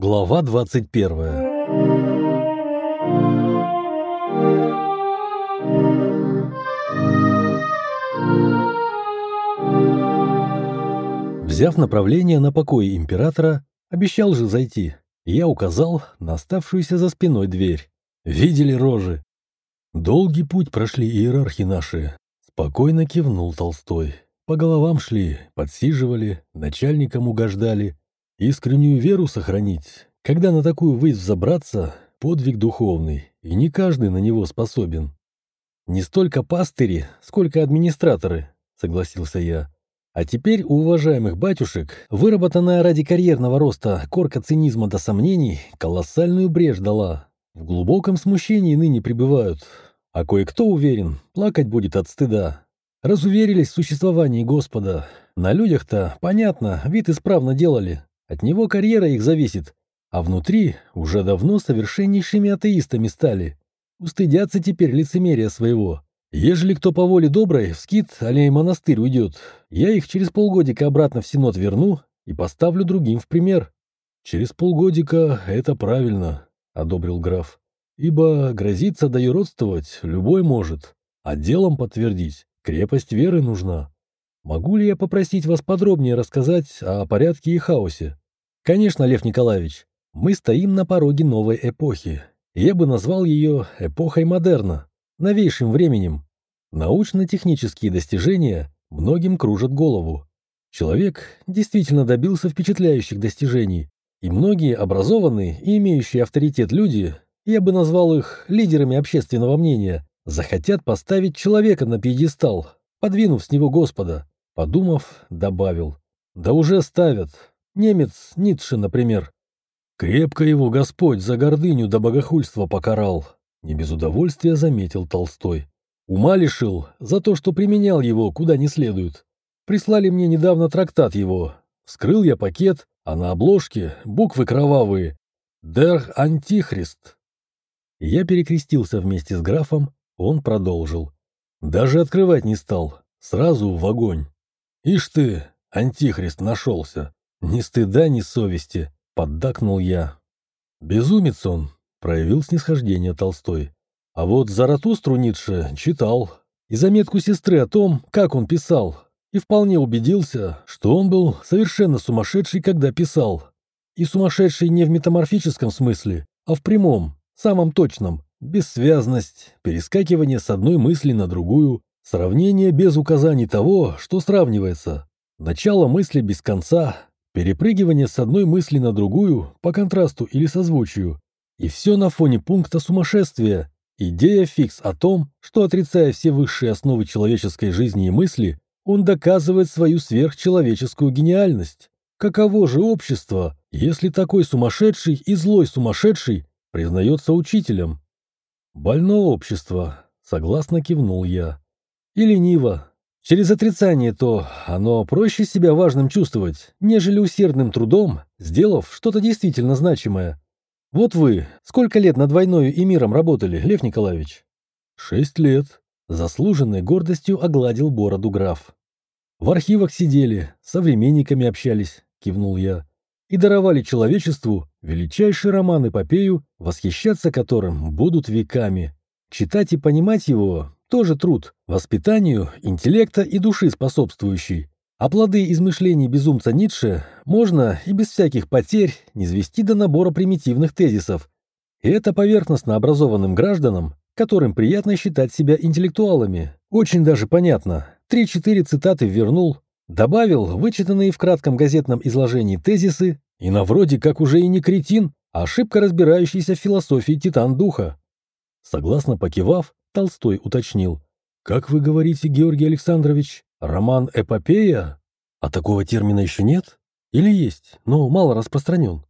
Глава 21 Взяв направление на покой императора, обещал же зайти. Я указал на оставшуюся за спиной дверь. Видели рожи? Долгий путь прошли иерархи наши. Спокойно кивнул Толстой. По головам шли, подсиживали, начальникам угождали. Искреннюю веру сохранить, когда на такую высь взобраться, подвиг духовный, и не каждый на него способен. Не столько пастыри, сколько администраторы, согласился я. А теперь у уважаемых батюшек, выработанная ради карьерного роста корка цинизма до сомнений, колоссальную брешь дала. В глубоком смущении ныне пребывают. А кое-кто уверен, плакать будет от стыда. Разуверились в существовании Господа. На людях-то, понятно, вид исправно делали, от него карьера их зависит, а внутри уже давно совершеннейшими атеистами стали. Устыдятся теперь лицемерия своего. Ежели кто по воле доброй в скит аллей монастырь уйдет, я их через полгодика обратно в Синод верну и поставлю другим в пример. Через полгодика это правильно, — одобрил граф. Ибо грозиться да юродствовать любой может, а делом подтвердить крепость веры нужна. Могу ли я попросить вас подробнее рассказать о порядке и хаосе? Конечно, Лев Николаевич, мы стоим на пороге новой эпохи. Я бы назвал ее эпохой модерна, новейшим временем. Научно-технические достижения многим кружат голову. Человек действительно добился впечатляющих достижений, и многие образованные и имеющие авторитет люди, я бы назвал их лидерами общественного мнения, захотят поставить человека на пьедестал, подвинув с него Господа. Подумав, добавил. Да уже ставят. Немец Ницше, например. Крепко его Господь за гордыню до богохульства покарал. Не без удовольствия заметил Толстой. Ума лишил за то, что применял его куда не следует. Прислали мне недавно трактат его. Вскрыл я пакет, а на обложке буквы кровавые. «Дер Антихрист». Я перекрестился вместе с графом, он продолжил. Даже открывать не стал, сразу в огонь. Ишь ты, антихрист нашелся. Ни стыда, ни совести, поддакнул я. Безумец он, проявил снисхождение Толстой. А вот Заратустру Ницше читал. И заметку сестры о том, как он писал. И вполне убедился, что он был совершенно сумасшедший, когда писал. И сумасшедший не в метаморфическом смысле, а в прямом, самом точном. Бессвязность, перескакивание с одной мысли на другую, Сравнение без указаний того, что сравнивается. Начало мысли без конца, перепрыгивание с одной мысли на другую по контрасту или созвучию. И все на фоне пункта сумасшествия. Идея фикс о том, что, отрицая все высшие основы человеческой жизни и мысли, он доказывает свою сверхчеловеческую гениальность. Каково же общество, если такой сумасшедший и злой сумасшедший признается учителем? Больно общество, согласно кивнул я и лениво. Через отрицание то оно проще себя важным чувствовать, нежели усердным трудом, сделав что-то действительно значимое. Вот вы сколько лет над войною и миром работали, Лев Николаевич? Шесть лет. Заслуженной гордостью огладил бороду граф. В архивах сидели, с современниками общались, кивнул я, и даровали человечеству величайший роман-эпопею, восхищаться которым будут веками. Читать и понимать его тоже труд, воспитанию, интеллекта и души способствующий. А плоды измышлений безумца Ницше можно и без всяких потерь низвести до набора примитивных тезисов. И это поверхностно образованным гражданам, которым приятно считать себя интеллектуалами. Очень даже понятно. Три-четыре цитаты вернул, добавил вычитанные в кратком газетном изложении тезисы, и на вроде как уже и не кретин, а ошибка разбирающийся в философии титан духа. Согласно покивав, Толстой уточнил. «Как вы говорите, Георгий Александрович, роман «эпопея»? А такого термина еще нет? Или есть, но мало распространен?»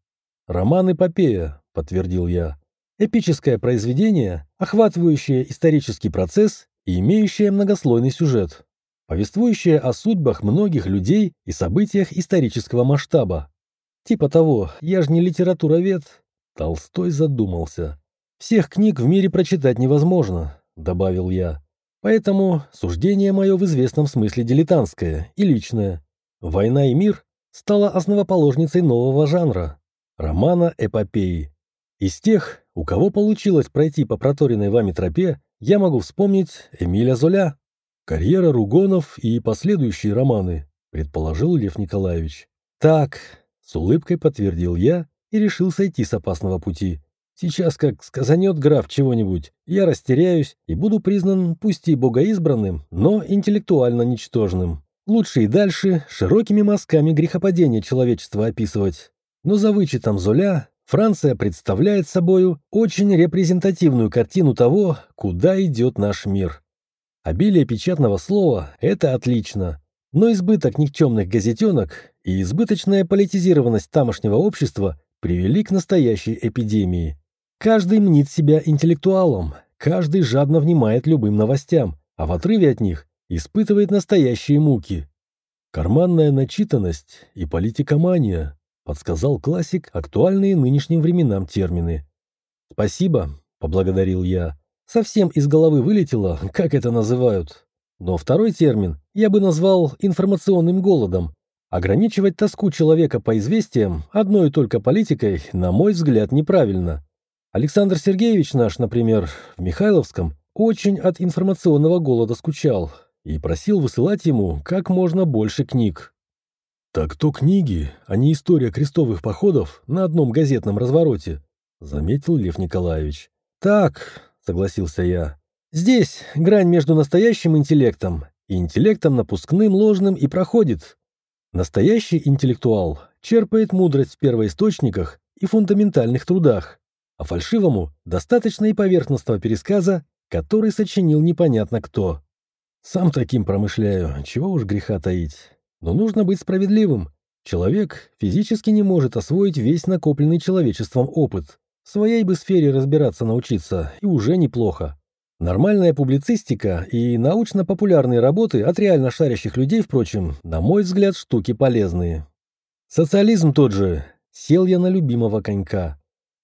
«Роман «эпопея», — подтвердил я. «Эпическое произведение, охватывающее исторический процесс и имеющее многослойный сюжет, повествующее о судьбах многих людей и событиях исторического масштаба. Типа того, я же не литературовед». Толстой задумался. «Всех книг в мире прочитать невозможно, добавил я. Поэтому суждение мое в известном смысле дилетантское и личное. «Война и мир» стала основоположницей нового жанра. романа эпопеи. Из тех, у кого получилось пройти по проторенной вами тропе, я могу вспомнить Эмиля Золя. Карьера Ругонов и последующие романы, предположил Лев Николаевич. Так, с улыбкой подтвердил я и решил сойти с опасного пути. Сейчас как сказанет граф чего-нибудь, я растеряюсь и буду признан пусть и богоизбранным, но интеллектуально ничтожным. Лучше и дальше широкими мазками грехопадения человечества описывать. Но за вычетом Золя Франция представляет собою очень репрезентативную картину того, куда идет наш мир. Обилие печатного слова – это отлично, но избыток никчемных газетенок и избыточная политизированность тамошнего общества привели к настоящей эпидемии. Каждый мнит себя интеллектуалом, каждый жадно внимает любым новостям, а в отрыве от них испытывает настоящие муки. Карманная начитанность и политикомания, подсказал классик актуальные нынешним временам термины. «Спасибо», — поблагодарил я. Совсем из головы вылетело, как это называют. Но второй термин я бы назвал информационным голодом. Ограничивать тоску человека по известиям одной только политикой, на мой взгляд, неправильно. Александр Сергеевич наш, например, в Михайловском очень от информационного голода скучал и просил высылать ему как можно больше книг. «Так то книги, а не история крестовых походов на одном газетном развороте», заметил Лев Николаевич. «Так, согласился я. Здесь грань между настоящим интеллектом и интеллектом напускным, ложным и проходит. Настоящий интеллектуал черпает мудрость в первоисточниках и фундаментальных трудах, а фальшивому достаточно и поверхностного пересказа, который сочинил непонятно кто. Сам таким промышляю, чего уж греха таить. Но нужно быть справедливым. Человек физически не может освоить весь накопленный человечеством опыт. В своей бы сфере разбираться научиться, и уже неплохо. Нормальная публицистика и научно-популярные работы от реально шарящих людей, впрочем, на мой взгляд, штуки полезные. Социализм тот же. Сел я на любимого конька.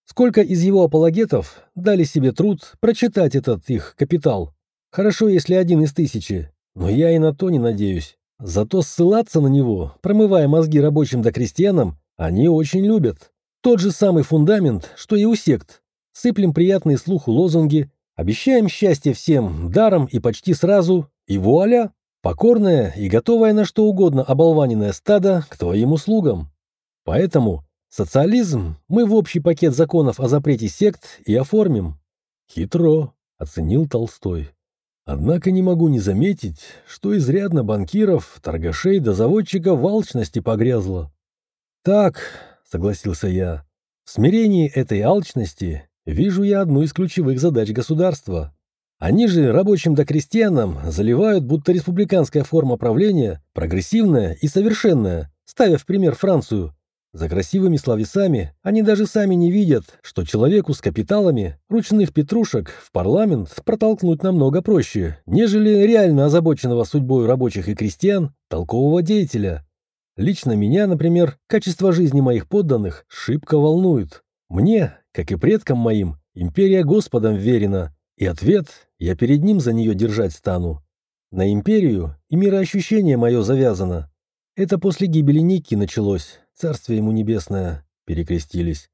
Сколько из его апологетов дали себе труд прочитать этот их капитал? Хорошо, если один из тысячи, но я и на то не надеюсь. Зато ссылаться на него, промывая мозги рабочим да крестьянам, они очень любят. Тот же самый фундамент, что и у сект. Сыплем приятные слуху лозунги, обещаем счастье всем даром и почти сразу, и вуаля, покорное и готовое на что угодно оболваненное стадо к твоим услугам. Поэтому социализм мы в общий пакет законов о запрете сект и оформим. Хитро, оценил Толстой. Однако не могу не заметить, что изрядно банкиров, торгашей до да заводчиков в алчности погрязло. Так, согласился я. В смирении этой алчности вижу я одну из ключевых задач государства. Они же рабочим да крестьянам заливают, будто республиканская форма правления прогрессивная и совершенная, ставя в пример Францию. За красивыми словесами они даже сами не видят, что человеку с капиталами ручных петрушек в парламент протолкнуть намного проще, нежели реально озабоченного судьбой рабочих и крестьян толкового деятеля. Лично меня, например, качество жизни моих подданных шибко волнует. Мне, как и предкам моим, империя Господом верена, и ответ я перед ним за нее держать стану. На империю и мироощущение мое завязано. Это после гибели Ники началось, царствие ему небесное, перекрестились.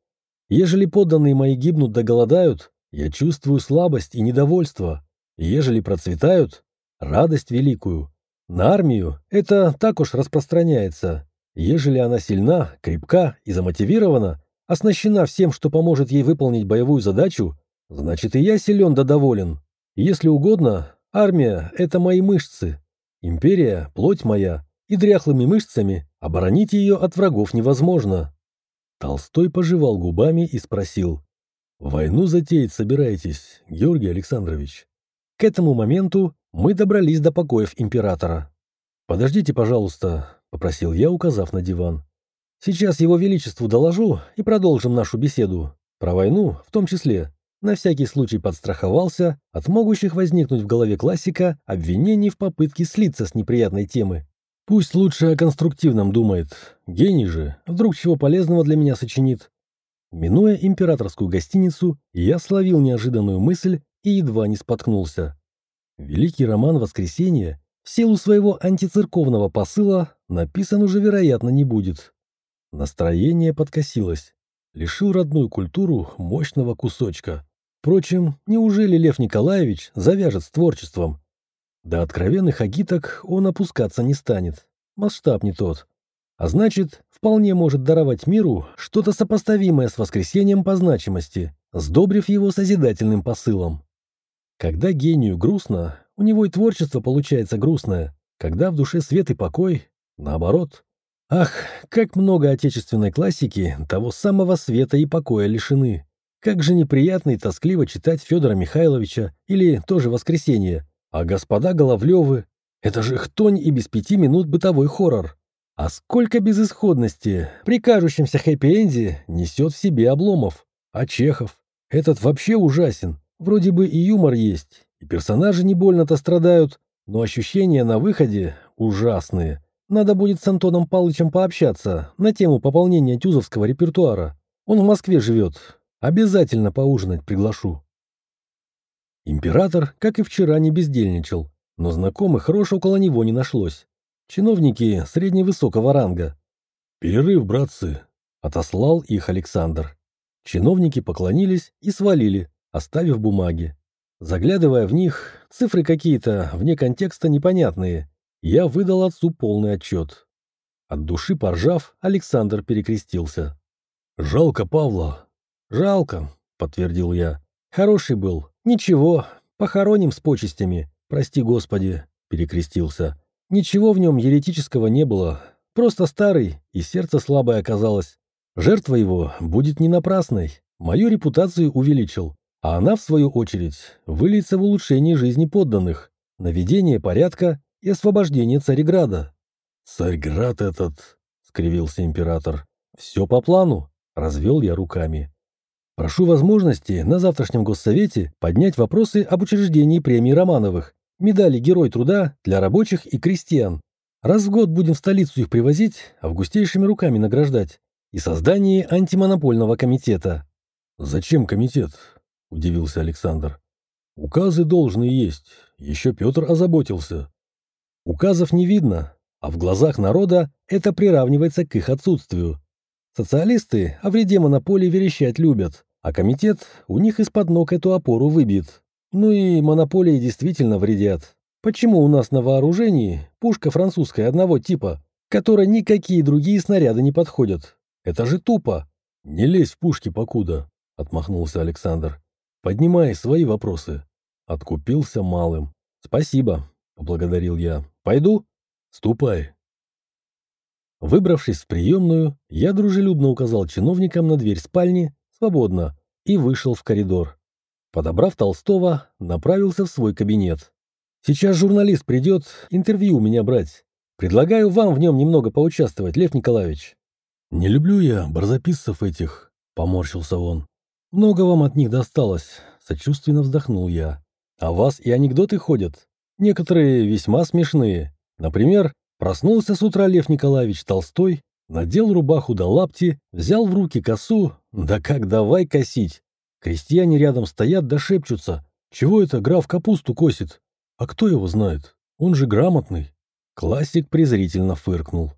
Ежели подданные мои гибнут да голодают, я чувствую слабость и недовольство. ежели процветают, радость великую. На армию это так уж распространяется. Ежели она сильна, крепка и замотивирована, оснащена всем, что поможет ей выполнить боевую задачу, значит и я силен да доволен. Если угодно, армия — это мои мышцы. Империя — плоть моя, и дряхлыми мышцами оборонить ее от врагов невозможно. Толстой пожевал губами и спросил. «Войну затеять собираетесь, Георгий Александрович?» К этому моменту мы добрались до покоев императора. «Подождите, пожалуйста», — попросил я, указав на диван. «Сейчас его величеству доложу и продолжим нашу беседу. Про войну в том числе. На всякий случай подстраховался от могущих возникнуть в голове классика обвинений в попытке слиться с неприятной темы. Пусть лучше о конструктивном думает. Гений же, вдруг чего полезного для меня сочинит. Минуя императорскую гостиницу, я словил неожиданную мысль и едва не споткнулся. Великий роман «Воскресенье» в силу своего антицерковного посыла написан уже, вероятно, не будет. Настроение подкосилось. лишил родную культуру мощного кусочка. Впрочем, неужели Лев Николаевич завяжет с творчеством? До откровенных агиток он опускаться не станет. Масштаб не тот. А значит, вполне может даровать миру что-то сопоставимое с воскресением по значимости, сдобрив его созидательным посылом. Когда гению грустно, у него и творчество получается грустное. Когда в душе свет и покой, наоборот. Ах, как много отечественной классики того самого света и покоя лишены. Как же неприятно и тоскливо читать Федора Михайловича или тоже «Воскресенье». А господа Головлевы — это же хтонь и без пяти минут бытовой хоррор. А сколько безысходности при кажущемся хэппи-энде несет в себе обломов. А Чехов? Этот вообще ужасен. Вроде бы и юмор есть, и персонажи не больно-то страдают, но ощущения на выходе ужасные. Надо будет с Антоном Павловичем пообщаться на тему пополнения тюзовского репертуара. Он в Москве живет. Обязательно поужинать приглашу. Император, как и вчера, не бездельничал, но знакомых рож около него не нашлось. Чиновники средневысокого ранга. «Перерыв, братцы!» — отослал их Александр. Чиновники поклонились и свалили, оставив бумаги. Заглядывая в них, цифры какие-то вне контекста непонятные, я выдал отцу полный отчет. От души поржав, Александр перекрестился. «Жалко Павла». «Жалко», — подтвердил я. «Хороший был. Ничего, похороним с почестями. Прости, Господи», — перекрестился. «Ничего в нем еретического не было. Просто старый, и сердце слабое оказалось. Жертва его будет не напрасной. Мою репутацию увеличил. А она, в свою очередь, выльется в улучшение жизни подданных, наведение порядка и освобождение Цареграда. «Царьград этот!» — скривился император. «Все по плану», — развел я руками. «Прошу возможности на завтрашнем госсовете поднять вопросы об учреждении премии Романовых, медали Герой труда для рабочих и крестьян. Раз в год будем в столицу их привозить, августейшими руками награждать. И создание антимонопольного комитета». «Зачем комитет?» — удивился Александр. «Указы должны есть. Еще Петр озаботился». Указов не видно, а в глазах народа это приравнивается к их отсутствию. Социалисты о вреде монополии верещать любят, а комитет у них из-под ног эту опору выбит. Ну и монополии действительно вредят. Почему у нас на вооружении пушка французская одного типа, которой никакие другие снаряды не подходят? Это же тупо. «Не лезь в пушки покуда», — отмахнулся Александр. Поднимай свои вопросы. Откупился малым. Спасибо, поблагодарил я. Пойду? Ступай. Выбравшись в приемную, я дружелюбно указал чиновникам на дверь спальни «Свободно» и вышел в коридор. Подобрав Толстого, направился в свой кабинет. «Сейчас журналист придет интервью у меня брать. Предлагаю вам в нем немного поучаствовать, Лев Николаевич». «Не люблю я барзаписцев этих», — поморщился он. «Много вам от них досталось», — сочувственно вздохнул я. «А вас и анекдоты ходят. Некоторые весьма смешные. Например, проснулся с утра Лев Николаевич Толстой, надел рубаху до лапти, взял в руки косу, да как давай косить. Крестьяне рядом стоят да шепчутся. Чего это граф капусту косит? А кто его знает? Он же грамотный. Классик презрительно фыркнул.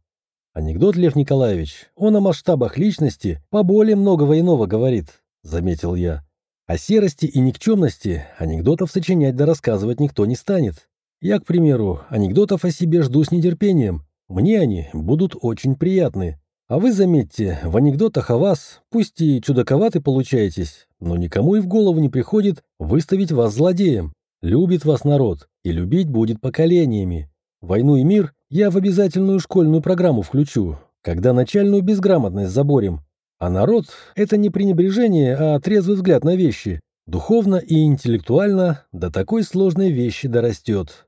Анекдот, Лев Николаевич, он о масштабах личности поболее многого иного говорит. — заметил я. О серости и никчемности анекдотов сочинять да рассказывать никто не станет. Я, к примеру, анекдотов о себе жду с нетерпением. Мне они будут очень приятны. А вы заметьте, в анекдотах о вас, пусть и чудаковаты получаетесь, но никому и в голову не приходит выставить вас злодеем. Любит вас народ, и любить будет поколениями. Войну и мир я в обязательную школьную программу включу, когда начальную безграмотность заборем, а народ — это не пренебрежение, а трезвый взгляд на вещи. Духовно и интеллектуально до такой сложной вещи дорастет.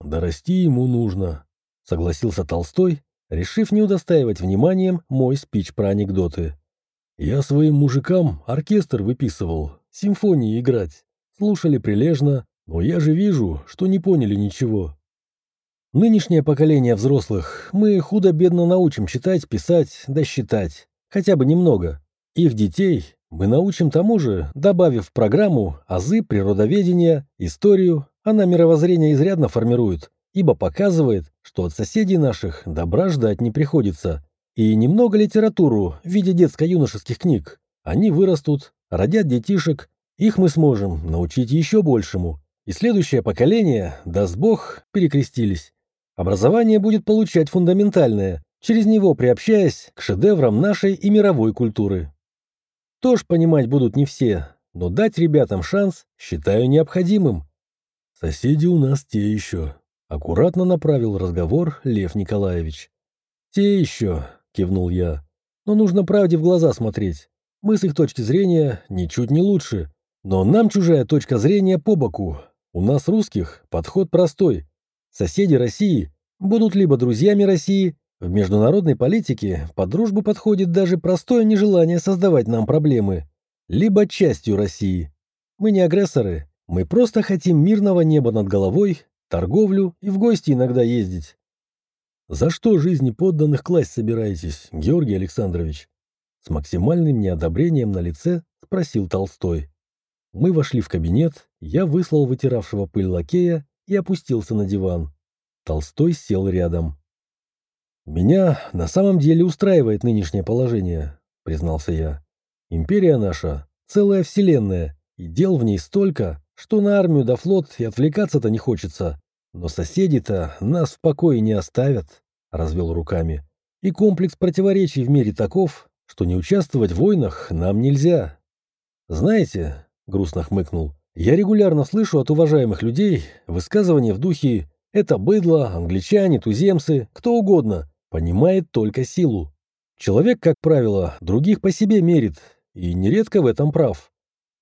«Дорасти ему нужно», — согласился Толстой, решив не удостаивать вниманием мой спич про анекдоты. «Я своим мужикам оркестр выписывал, симфонии играть. Слушали прилежно, но я же вижу, что не поняли ничего. Нынешнее поколение взрослых мы худо-бедно научим читать, писать да считать. Хотя бы немного. Их детей мы научим тому же, добавив в программу азы природоведения, историю. Она мировоззрение изрядно формирует, ибо показывает, что от соседей наших добра ждать не приходится. И немного литературу в виде детско-юношеских книг. Они вырастут, родят детишек, их мы сможем научить еще большему. И следующее поколение, даст Бог, перекрестились. Образование будет получать фундаментальное, через него приобщаясь к шедеврам нашей и мировой культуры. Тоже понимать будут не все, но дать ребятам шанс считаю необходимым. Соседи у нас те еще. Аккуратно направил разговор Лев Николаевич. Те еще, кивнул я. Но нужно правде в глаза смотреть. Мы с их точки зрения ничуть не лучше. Но нам чужая точка зрения по боку. У нас, русских, подход простой. Соседи России будут либо друзьями России, в международной политике под дружбу подходит даже простое нежелание создавать нам проблемы, либо частью России. Мы не агрессоры, мы просто хотим мирного неба над головой, торговлю и в гости иногда ездить. За что жизни подданных класть собираетесь, Георгий Александрович? С максимальным неодобрением на лице спросил Толстой. Мы вошли в кабинет, я выслал вытиравшего пыль лакея и опустился на диван. Толстой сел рядом. «Меня на самом деле устраивает нынешнее положение», — признался я. «Империя наша — целая вселенная, и дел в ней столько, что на армию да флот и отвлекаться-то не хочется. Но соседи-то нас в покое не оставят», — развел руками. «И комплекс противоречий в мире таков, что не участвовать в войнах нам нельзя». «Знаете», — грустно хмыкнул, — «я регулярно слышу от уважаемых людей высказывания в духе «это быдло, англичане, туземцы, кто угодно» понимает только силу. Человек, как правило, других по себе мерит, и нередко в этом прав.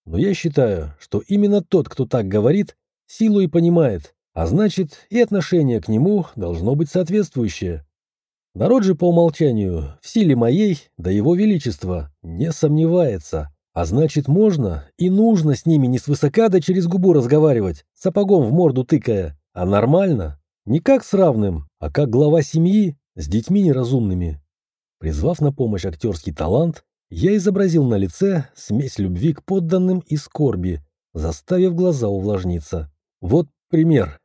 Но я считаю, что именно тот, кто так говорит, силу и понимает, а значит, и отношение к нему должно быть соответствующее. Народ же по умолчанию в силе моей, да его величества, не сомневается, а значит, можно и нужно с ними не свысока да через губу разговаривать, сапогом в морду тыкая, а нормально, не как с равным, а как глава семьи с детьми неразумными. Призвав на помощь актерский талант, я изобразил на лице смесь любви к подданным и скорби, заставив глаза увлажниться. Вот пример.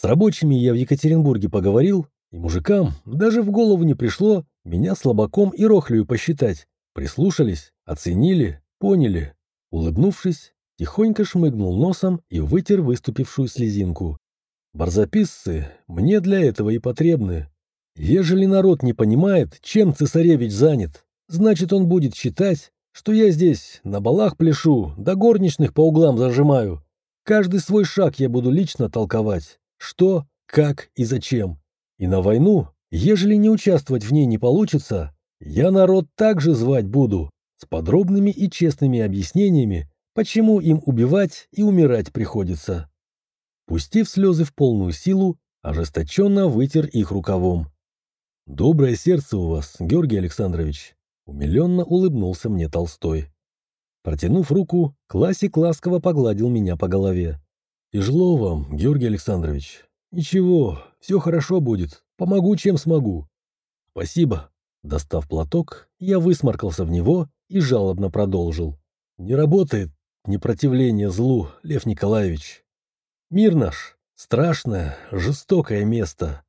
С рабочими я в Екатеринбурге поговорил, и мужикам даже в голову не пришло меня слабаком и рохлею посчитать. Прислушались, оценили, поняли. Улыбнувшись, тихонько шмыгнул носом и вытер выступившую слезинку. Барзаписцы мне для этого и потребны. Ежели народ не понимает, чем цесаревич занят, значит, он будет считать, что я здесь на балах пляшу, да горничных по углам зажимаю. Каждый свой шаг я буду лично толковать. Что, как и зачем. И на войну, ежели не участвовать в ней не получится, я народ также звать буду, с подробными и честными объяснениями, почему им убивать и умирать приходится. Пустив слезы в полную силу, ожесточенно вытер их рукавом. «Доброе сердце у вас, Георгий Александрович!» Умиленно улыбнулся мне Толстой. Протянув руку, классик ласково погладил меня по голове. «Тяжело вам, Георгий Александрович. Ничего, все хорошо будет. Помогу, чем смогу». «Спасибо». Достав платок, я высморкался в него и жалобно продолжил. «Не работает непротивление злу, Лев Николаевич. Мир наш — страшное, жестокое место.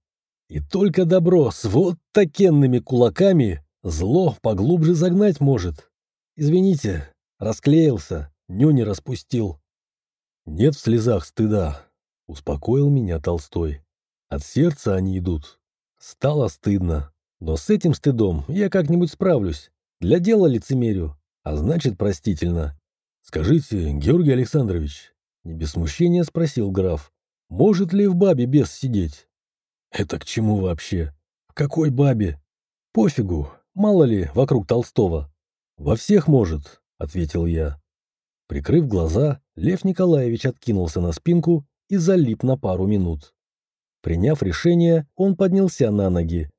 И только добро с вот такенными кулаками зло поглубже загнать может. Извините, расклеился, нюни распустил. Нет в слезах стыда, успокоил меня Толстой. От сердца они идут. Стало стыдно, но с этим стыдом я как-нибудь справлюсь. Для дела лицемерю, а значит простительно. Скажите, Георгий Александрович, не без смущения спросил граф, может ли в бабе бес сидеть? Это к чему вообще? В какой бабе? Пофигу, мало ли вокруг Толстого. Во всех может, ответил я. Прикрыв глаза, Лев Николаевич откинулся на спинку и залип на пару минут. Приняв решение, он поднялся на ноги.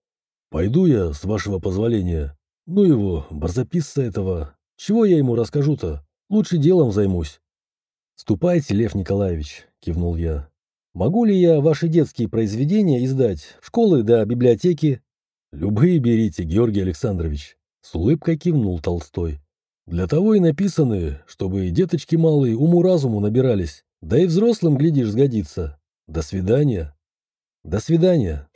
«Пойду я, с вашего позволения. Ну его, барзаписца этого. Чего я ему расскажу-то? Лучше делом займусь». «Ступайте, Лев Николаевич», — кивнул я. Могу ли я ваши детские произведения издать, школы да библиотеки? Любые берите, Георгий Александрович. С улыбкой кивнул Толстой. Для того и написаны, чтобы и деточки малые уму-разуму набирались. Да и взрослым, глядишь, сгодится. До свидания. До свидания.